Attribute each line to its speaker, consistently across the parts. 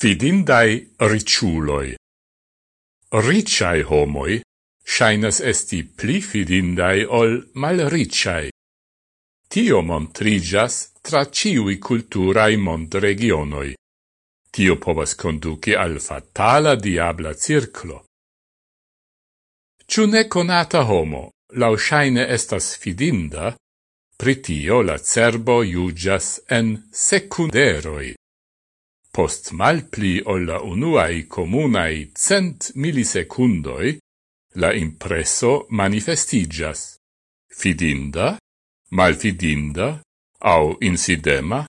Speaker 1: fidindai riciuloi. Ricciai homoi shainas esti pli fidindai ol mal malricciai. Tio montrigas tra ciui culturai montregionoi. Tio povas conduci al fatala diabla circlo. Ciu neconata homo, lausaine estas fidinda, pritio la cerbo iugias en secunderoi. Post malpli olla unuai comunai cent millisecundoi, la impresso manifestigas. Fidinda, malfidinda, au insidema?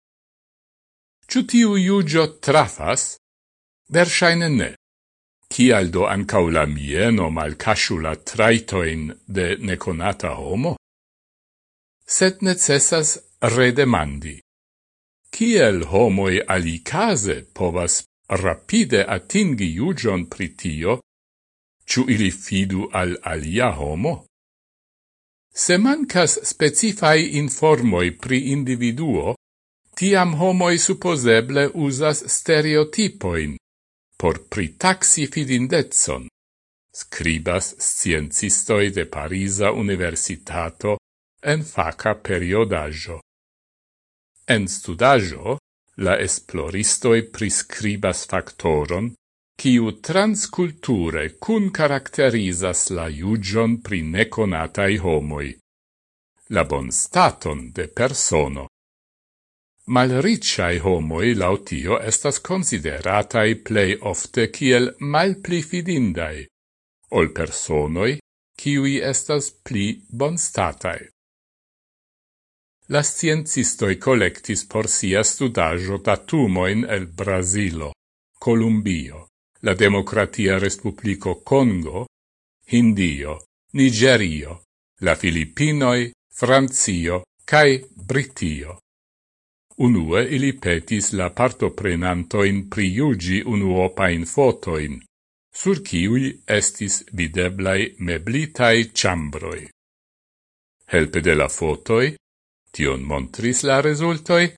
Speaker 1: Ciutiu iugio trafas? Versaine ne. Cialdo ancau la mieno malcasula traitoin de neconata homo? Set necessas redemandi. Kiel homoi alicase povas rapide atingi iugion pritio, ciu ili fidu al alia homo? Se mancas specifai informoi pri individuo, tiam homoi supposeble usas stereotipoin por pritaxi fidindetson, scribas sciencistoi de Parisa Universitato en faca periodaggio. En studajo, la esploristoi prescribas factoron, kiu transculture cun caracterizas la iugion pri neconatai homoi. La bon staton de persono. Malricciai homoi lautio estas consideratai plei ofte kiel malpli fidindai, ol personoi kiui estas pli bonstatai la sciencistoi collectis por sia studaggio datumoin el Brasilo, Columbio, la Democratia Respublico Congo, Hindio, Nigerio, la Filipinoi, Francio, cae Britio. Unue ili petis la partoprenantoin priugi unuopain fotoin, sur ciui estis videblai meblitai chambroi. Helpe de la fotoi, tion montris la resultoi,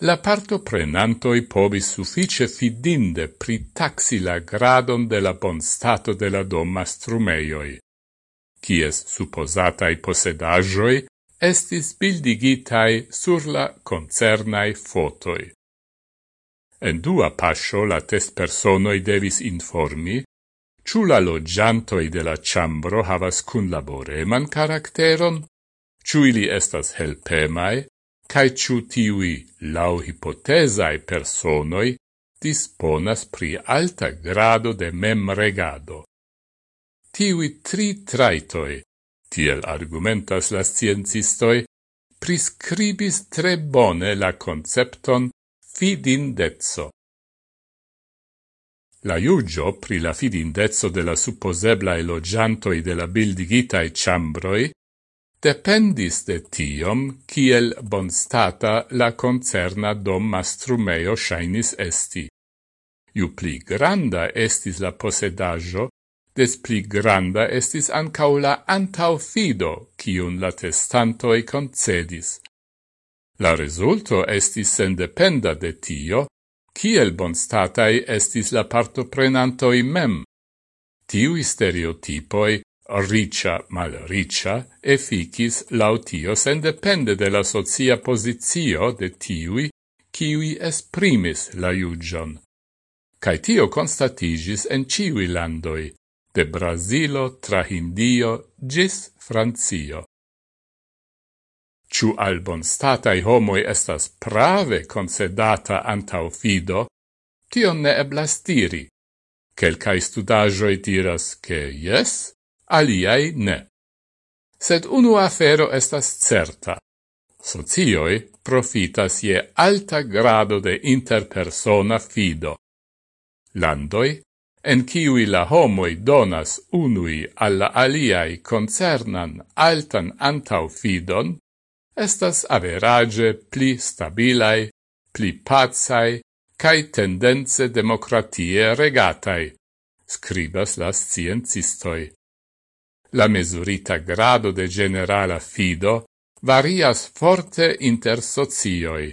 Speaker 1: la parto prenantoi povis suffice fidinde pritaxi la gradon de la bonstato de la doma strumeioi, cies supposatai posedagioi estis bildigitai sur la concernai fotoi. En dua pascio la test personoi devis informi ciù la loggiantoi de la ciambro havas cun laboreman caracteron, Ciu ili estas helpemai, cae ciu tiui lau hipotesai personoi disponas pri alta grado de memregado. Tiui tri traitoi, tiel argumentas la sciencistoi, prescribis tre bone la concepton fidindezzo. La iugio pri la fidindezzo de la supposebla elogiantoi de la bildigitae chambroi dependis de tiom kiel bonstata la concerna dom mastrumeo shainis esti. Ju pli granda estis la posedajo, des pli granda estis ancau la antau fido, kiun la testantoi concedis. La resulto estis sendependa de tio, kiel bonstatai estis la partoprenantoi mem. Tiui stereotipoi ricia mal ricia efficis lautio sendepende de la socia posizio de tiui kiui esprimis la iugion. Cai tio constatigis en ciui landoi, de Brasilo tra Hindio gis Francio. Ciu albon statai homoi estas prave concedata antau fido, tion ne eblas diri. Quelcae studagioi diras che yes, aliai ne. Sed unu afero estas certa. Socioi profitas je alta grado de interpersona fido. Landoi, en kiui la homoi donas unui alla aliai concernan altan antau fidon, estas average pli stabilai, pli pazai, cae tendenze democratie regatai, scribas las sciencistoi. La mesurita grado de generala fido varias forte inter sozioi.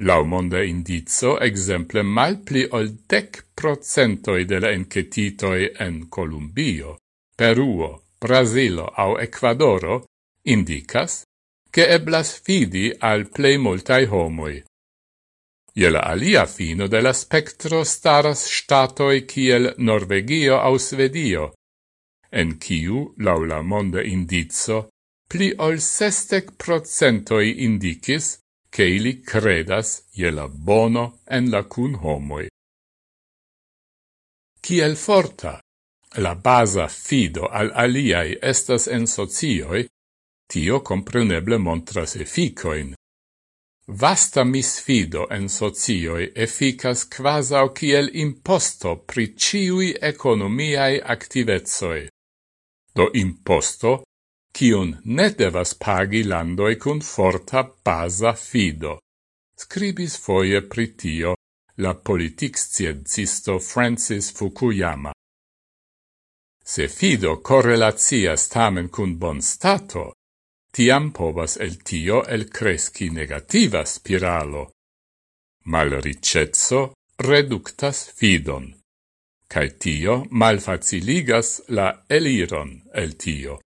Speaker 1: Lau monde indizo, exemple, mal pli ol dec procentoi de la encetitoi en Columbio, Peruo, Brasilo au Ecuadoro indicas che eblas fidi al plei multai homoi. Iela alia fino de la spectro staras statoi kiel Norvegio au Svedio, en kiu, lau la monda indizzo, pli ol sestec procentoi indicis che ili credas je la bono en la cun homoi. Ciel forta la basa fido al aliai estas en socioi, tio compreneble montras efficoin. Vasta misfido en socioi efficas quasau ciel imposto pri ciui economiae activezoi do imposto, cion ne devas pagi landoi cun forta basa fido. Scribis foie pritio la politic sciencisto Francis Fukuyama. Se fido correlazias tamen cun bon stato, tiam povas el tio el cresci negativa spiralo. Malricezzo reductas fidon cae tio malfaciligas la eliron el tio.